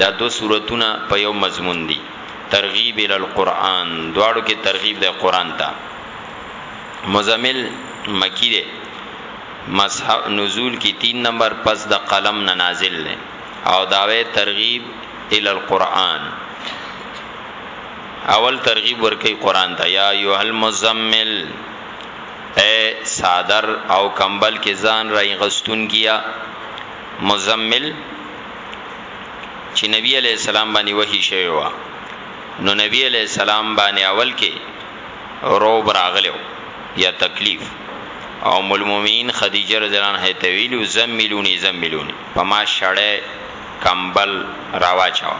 دا دوه سورتونه په یو مضمون دي، ترغیب الی القرآن، دواړو کې ترغیب دی قرآن ته. مزمل مکی دی، مسح نزول کې تین نمبر پس د قلم نه نازل دی او داوی ترغیب الی القرآن، اول ترغیب ورکوي قرآن ته، یا ایها المزمل، اې څادر او کمبل کې ځان راینغښتونکیه، مزمل. چې نبی علی السلام باندې وحی شوی و نو نبی علی السلام باندې اول کې روب راغلو یا تکلیف او مول مومنین خدیجه رضی الله عنها ته ویلو زملونی زملونی په ما شړې کمبل راواچاو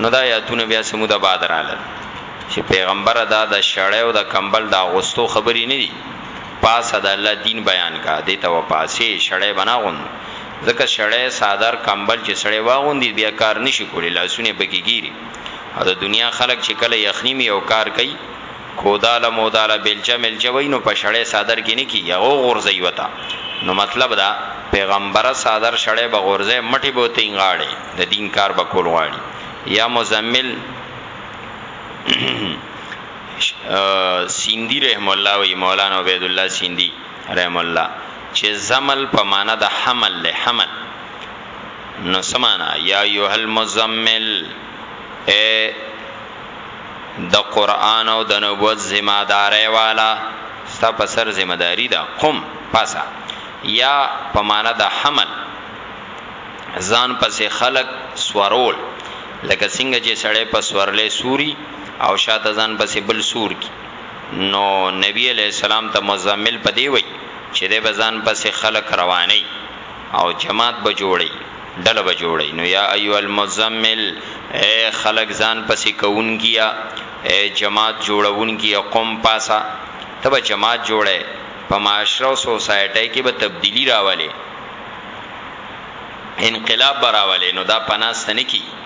نو دا یاتونه بیا سموده بعد رااله چې پیغمبر دا د شړې او د کمبل دا غوستو خبرې نه دي پاسه د الله دین بیان کا دیته و پاسه شړې بنا غوند ځکه سړی څادر کمبل چې سړی واغوندي بیا کار نشي کولی لاسونه یې پکې ګیري او د دنیا خلک چې کله یخني وي او کار کوي کوداله موداله بیلچه میلچه وهي نو په شړی څادر کې نه کیږي هغه وغورځوي و ته نو مطلب دا پیغمبره څادر شړی به غورځی مټې به ته انغاړی د دین کار به کول غواړي یا مزمل سیندی رحم الله وی مولانا عبید الله سیندی رحم الله چه زمل په معنی د حمل ده حمل نو څه معنی یا ایها المزمل اے د قران او د نبوت ذمہ داري والا ستا په سر ذمہ داری ده قم پاسا یا په معنی د حمل ځان پسې خلق سورول لکه څنګه چې سړې په سورلې سوري او شاته ځان پسې بل سور کی نو نبی علیه السلام ته مزمل په دې وایي چې دی به ځان پسې خلک روانوي او جماعت به جوړوي، ډله به جوړوي، نو یا ایها المزمل، اې خلک ځان پسې کوونکیه، اې جماعت جوړوونکیه، قم پاسه، ته به جماعت جوړوې، په معاشره او سوسایټۍ کې به تبدیلي راولې، انقلاب به راولې، نو دا په ناسته نه کېږي.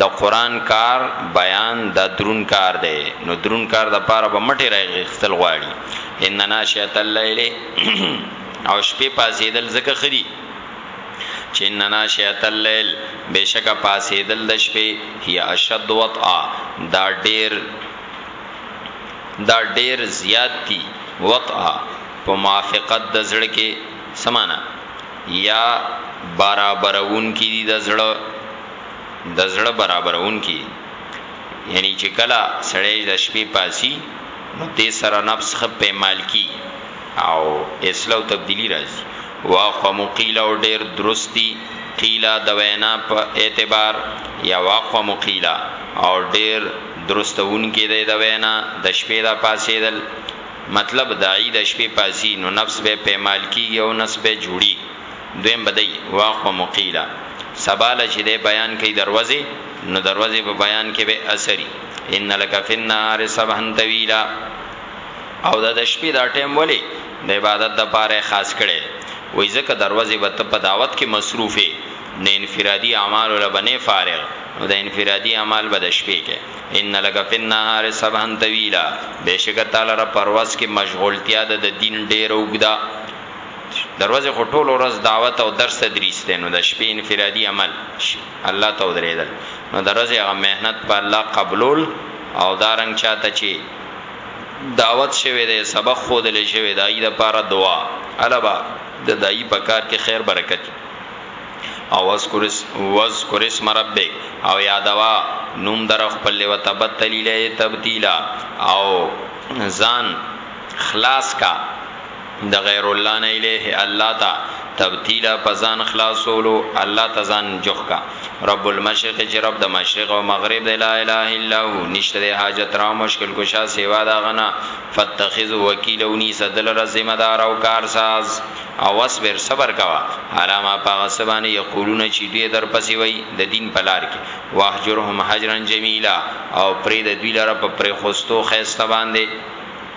د قران کار بیان دا درون کار دی نو درون کار د پاره به مټي راغښتل غواړي ان ناشئه الليل او شپې پاسېدل زکه خري چې ان ناشئه الليل بشکه پاسېدل د شپې هي اشد وطئا دا ډېر دا ډېر زیات دي وطئا په موافقت د زړه کې سمانا یا برابرون کې دي د زړه د زړه برابرونکي یعنی چې کله سړی د شپې پاسی نو دې سره نفس خپ پیمال کی او اصلاح او تبدیلی راځي واقع مقیل او ډیر درستی قیلا د وینا په اعتبار یا واقع مقیلا او ډیر درستون کې دی د وینا د شپې د پاسېدل مطلب دای د شپې پاسی نو نفس به پیمال کیږي او نس به جوړي دویم به دی واخوا مقیلا سبا له چې دی بیان کوي دروازې نو دروازې په بیان کې به اثری ان لک فی النهار سبحا طویلا او دا د شپې دا ټیم ولی د عبادت د پاره خاص کړي وای ځکه دروازه به ته په دعوت کې مصروفه نه انفرادي اعمال ولا بنه فارغ نو د انفرادي اعمال به د شپې کې ان لک فی النهار سبحا طویلا بشک تعالی را پرواز کې مشغولتیا د دین ډیر وګدا دروځې خو ټول ورځ دعوت او درس تدریس دی نو د شپې انفرادی عمل شي الله ته ودریدل نو دروځې هغه محنت په الله قبلول او دا رنګ چاته چی دعوت شوی دی سبق خودل شوی د ای د پاره دعا البا د دای په کار کې خیر برکت او وذکرس وذکرس مربک او یادوا نوم در خپل وتبتلیله تبدیلا او ځان خلاص کا د غیر الله نه الیه الله ته تبتیلا په ځان خلاصولو الله ته ځان جوخ کا رب المشرق چې رب د مشرق او مغرب دی لا اله الا هو نشته د حاجت را مشکل کشا سیوا دا غنا فتخذ وکیل او نی صدل را ذمہ دار او کارساز او واسبر صبر کوا علامه پاغه سبانه یقولون چې دوی در پسې وای د دین په لار کې واهجرهم حجرا جمیلا او پرې د دوی لره په پرې خوستو خيسته باندې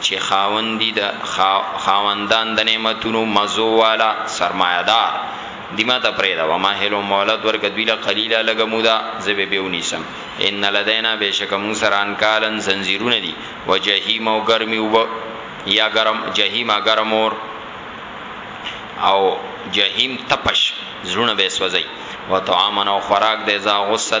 چي خاوند دي د خاوندان د نعمتونو، مزو، والا، سرمايه دار، دي ما ته پرېږده، ومهلهم، مهلت ورکړه دوی له، قليلا، لږه موده، زه به بيا ونيسم، ان لدينا، بېشکه موږ سره، انکالا، ځنځيرونه دي، وجحيما، او ګرمي اوبه، يا ګرم، جحيما، ګرم اور، او جحيم، تپش، زړونه به يې سوځوي، وطعاما، او خوراک دی، ذا غصة،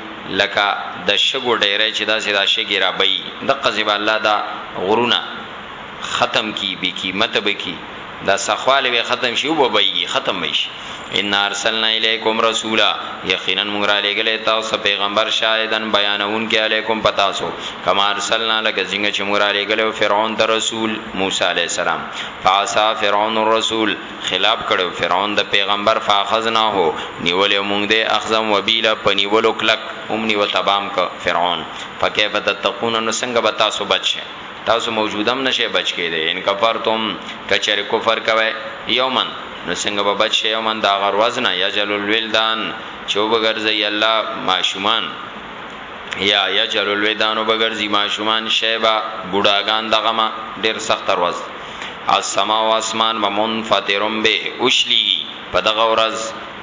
لکه د شګو ډیری چې داسې دا شګې را بهیږي دقسې به الله دا غرونه ختم کړي بې قیمته به کړي دا سخوالی به ختم شي اوبه بهیږي ختم به یې شي انا ارسلنا الیکم رسولا یقینا موږ رالیږلی تاسو ته پیغمبر شاهدا بیانوونکی علیکم په تاسو کما ارسلنا لکه څنګه چې موږ رالیږلی فرعون ته رسول موسی علیه السلام فعصی فرعون الرسول خلاف کړو فرعون د پیغمبر فاخذناه نیول موږ دی اخذم وبیلا په نیولو کلک اومنی و تبام ک فرعون فکیف تتقون نو څنګه به تاسو بچ شئ تاسو موجودم نشه بچ کېده ان کفرتم کچر کفر کوي یومن نو څنګه به بچ شئ یومن دا غر وزنه یجل الولدان چوب ګرځي الله ماشومان یا یجل الولدان وبګرځي ماشومان شیبا بوډاګان دغه ما ډیر سخت روز السماء اسمان به منفطر به وشلیږي په دغه ورځ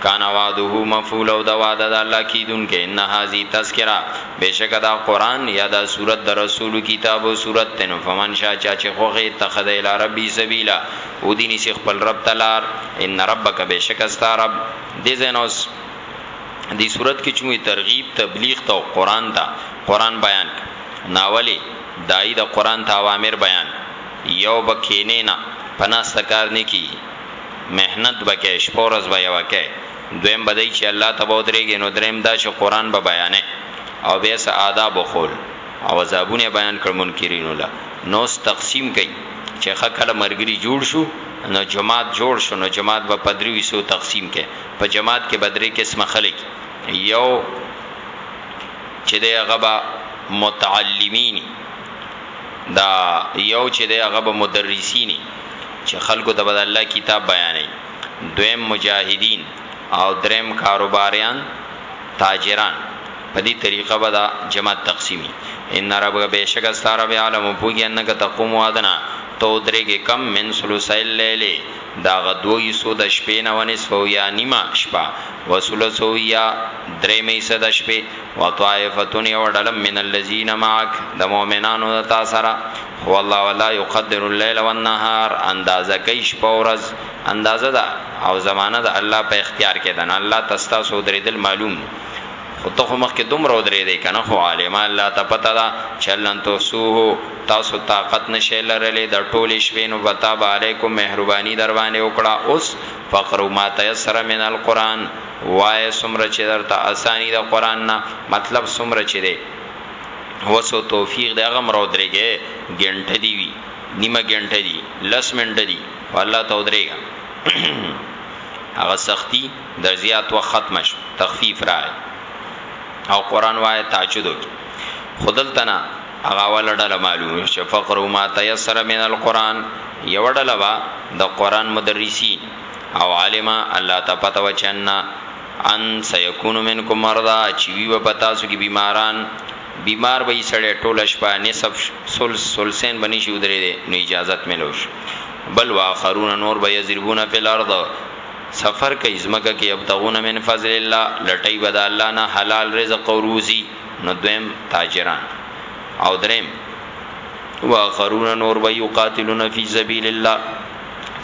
کان وعده مفعول او د وعده د الله کیدونکې ان هاذی تذکرہ بشک دا قران یا دا صورت د رسول کتاب او صورت تنو فمن شا چا چې خوغه اتخذ الی ربی سبیلا او دینی سی خپل رب تلار ان ربک بشک استرب دې زینوس دې صورت کې چوي ترغیب تبلیغ ته قران ته قران بیان ناولی دای د دا قران ته اوامر بیان یو به کینې نه په ناسته کار نه کیږي محنت به کې شپه ورځ به یوه کې دویم به دی چې الله ته به ودرېږې نو دریم دا چې قران به بیانې او بیا څه آداب او خول او عذابونه بیان کړ منکرینو له نوس تقسیم کوي چې خه کله مرګري جوړ شو نو جماعت جوړ شو نو جماعت به پدری وسو تقسیم کې په جماعت کې بدرې کې اسمه خلک یو چې دی غبا متعلمینی دا یو چې دی هغه به مدرسینی چې خلکو ته به د الله کتاب بیانوي دویم مجاهدین او دریم کاروباریان تاجران په دې طریقه به دا جماعت تقسیمی ان ربک بهشکه ستا رب عالم پوهیږي انک تقوم ادنا تو درېږې کم من ثلث الليل دا غدو یسو د شپې نه ونی سو یا نیمه شپه وسلسو یا درې مې صد شپې وطائفة یو ډله من الذین معک د مؤمنانو د تا سره هو الله ولا یقدر اللیل والنهار اندازه کوي شپه او ورځ اندازه ده او زمانه ده الله په اختیار کې ده نه الله تستا سو درېدل معلوم خو ته خو مخکې دومره درېدې کنه خو عالم الله ته پته ده چلن تو سوه تاسو طاقت نشه لرلې د ټولې شپې نو بتاب علیکم مهرباني در باندې وکړه اوس فقرو ما تیسر من القرآن وایه څومره چه درته اسانی ده قرآن نه مطلب څومره چه دی وس او توفیق دی هغه مره ودریږه ګنټه دی وی نیمه ګنټه دی لس منټه دی خو الله ته ودریږه هغه سختی د زیات وخت ختم شو تخفیف راغی او قران وای تهجد وکي خدل تنا هغه ولډه معلومه شفقرو ما تيسر من القران یو ډله وا د قران مدرسین او علم الله ته پته وه چه انه ان سيکون منکم مرضا چی وی به پتاسو کی بیماران بیمار به یی سړی ټوله شپه نصف ثلث ثلثین به نشی ودریدی نو اجازت ملو شو بل واخرون نور به یضربون فی الارض سفر کوي زمکه کی یبتغون من فضل الله لټی به د الله نه حلال رزق او روزی نو دویم تاجران او دریم واخرون نور به یقاتلون فی سبیل الله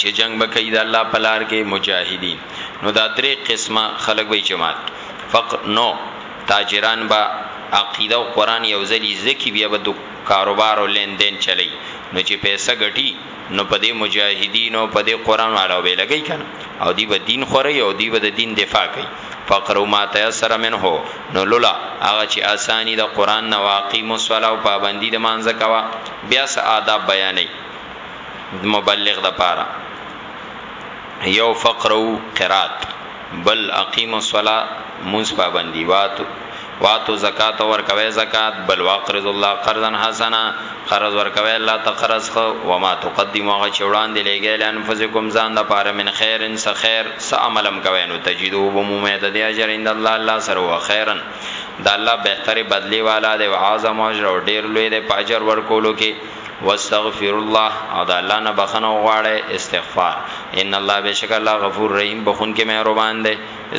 چې جنگ به کوي د الله په لار کې مجاهدین نو دا درې قسمه خلک به جماعت فق نو تاجران با عقیده او قران یو ځلی زکی بیا به د کاروبار او لین دین چلی نو چې پیسې ګټي نو په دې مجاهدین او په دې قران والو به لګی کنه او دی به دین خوري او دی به د دین دفاع کوي فقر ما تیسر منه نو لولا هغه چې اسانی د قران نه واقع مصلا او پابندی د مانځه کوا بیا س آداب بیانې مبلغ د پاره یو فقرو قرات بل اقیم الصلا منس پابندی واتو واتو زکات ور کوي زکات بل واقرض الله قرضا حسنا قرض ور کوي الله ته قرض خو و ما تقدمو هغه چوڑان دی لګیل انفسکم ځان د پاره من خیرن س خیر س عملم کوي نو تجدو بمومه د دی اجر ان الله الله سره و خیرن د الله بهتره بدلی والا دی او اعظم اجر او ډیر لوی دی پاجر ور کولو کې واستغفر الله او د الله نه بخنه وغواړي استغفار ان الله بشک الله غفور رحیم بخون کې مهربان دی